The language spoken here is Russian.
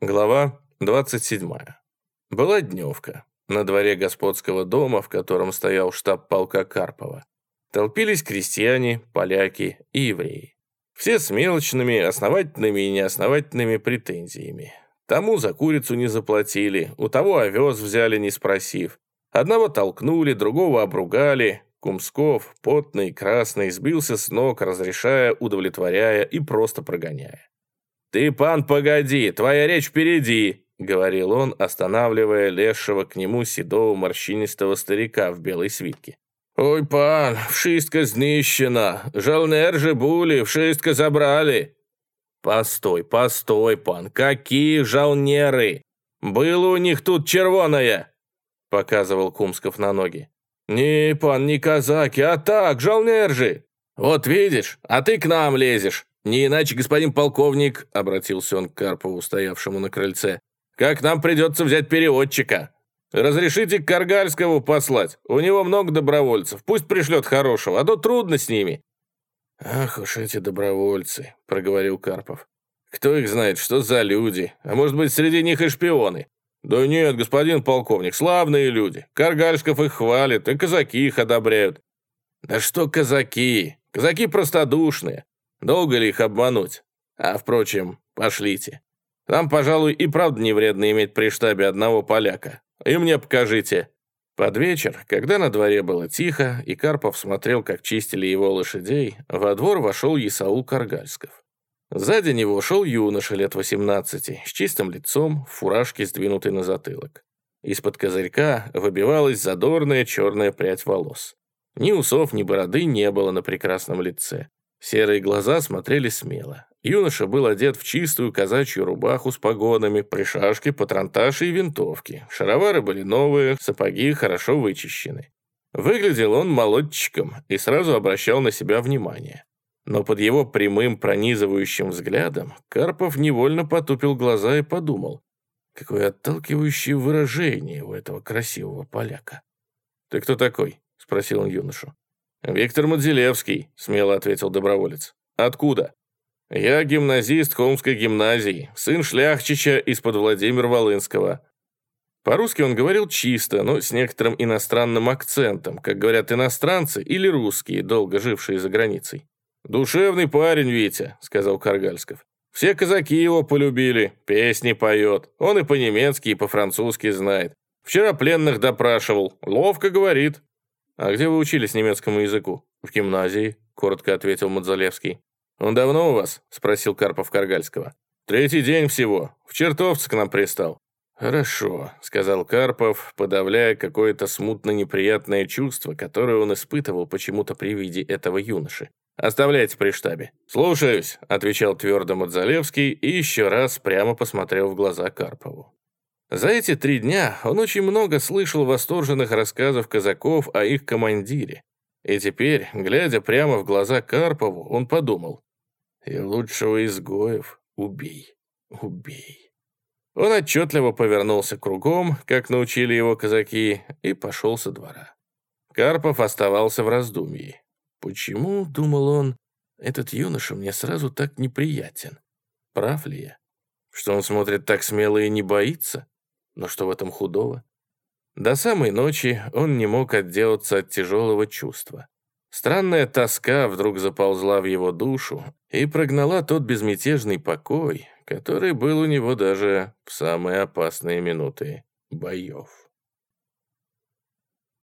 Глава 27. Была дневка. На дворе господского дома, в котором стоял штаб полка Карпова, толпились крестьяне, поляки и евреи. Все с мелочными, основательными и неосновательными претензиями. Тому за курицу не заплатили, у того овес взяли, не спросив. Одного толкнули, другого обругали. Кумсков, потный, красный, сбился с ног, разрешая, удовлетворяя и просто прогоняя. «Ты, пан, погоди, твоя речь впереди!» — говорил он, останавливая лезшего к нему седого морщинистого старика в белой свитке. «Ой, пан, вшистка знищена, жалнер же були, вшистка забрали!» «Постой, постой, пан, какие жалнеры! Было у них тут червоное!» — показывал Кумсков на ноги. «Не, пан, не казаки, а так, жалнер же! Вот видишь, а ты к нам лезешь!» «Не иначе, господин полковник», — обратился он к Карпову, стоявшему на крыльце, «как нам придется взять переводчика. Разрешите Каргальского послать, у него много добровольцев, пусть пришлет хорошего, а то трудно с ними». «Ах уж эти добровольцы», — проговорил Карпов. «Кто их знает, что за люди? А может быть, среди них и шпионы?» «Да нет, господин полковник, славные люди. Каргальсков их хвалит, и казаки их одобряют». «Да что казаки? Казаки простодушные. Долго ли их обмануть? А, впрочем, пошлите. Там, пожалуй, и правда не вредно иметь при штабе одного поляка. И мне покажите». Под вечер, когда на дворе было тихо, и Карпов смотрел, как чистили его лошадей, во двор вошел Исаул Каргальсков. Сзади него шел юноша лет 18, с чистым лицом, в фуражке, сдвинутой на затылок. Из-под козырька выбивалась задорная черная прядь волос. Ни усов, ни бороды не было на прекрасном лице. Серые глаза смотрели смело. Юноша был одет в чистую казачью рубаху с погонами, пришашки, патронташи и винтовки. Шаровары были новые, сапоги хорошо вычищены. Выглядел он молодчиком и сразу обращал на себя внимание. Но под его прямым пронизывающим взглядом Карпов невольно потупил глаза и подумал, какое отталкивающее выражение у этого красивого поляка. «Ты кто такой?» — спросил он юношу. «Виктор Мадзелевский», — смело ответил доброволец. «Откуда?» «Я гимназист Холмской гимназии, сын шляхчича из-под Владимира Волынского». По-русски он говорил чисто, но с некоторым иностранным акцентом, как говорят иностранцы или русские, долго жившие за границей. «Душевный парень, Витя», — сказал Каргальсков. «Все казаки его полюбили, песни поет. Он и по-немецки, и по-французски знает. Вчера пленных допрашивал, ловко говорит. «А где вы учились немецкому языку?» «В гимназии», — коротко ответил Мадзалевский. «Он давно у вас?» — спросил Карпов Каргальского. «Третий день всего. В чертовце к нам пристал». «Хорошо», — сказал Карпов, подавляя какое-то смутно неприятное чувство, которое он испытывал почему-то при виде этого юноши. «Оставляйте при штабе». «Слушаюсь», — отвечал твердо Мадзалевский и еще раз прямо посмотрел в глаза Карпову. За эти три дня он очень много слышал восторженных рассказов казаков о их командире. И теперь, глядя прямо в глаза Карпову, он подумал, «И лучшего изгоев убей, убей». Он отчетливо повернулся кругом, как научили его казаки, и пошел со двора. Карпов оставался в раздумье. «Почему, — думал он, — этот юноша мне сразу так неприятен? Прав ли я? Что он смотрит так смело и не боится? Но что в этом худого? До самой ночи он не мог отделаться от тяжелого чувства. Странная тоска вдруг заползла в его душу и прогнала тот безмятежный покой, который был у него даже в самые опасные минуты боев.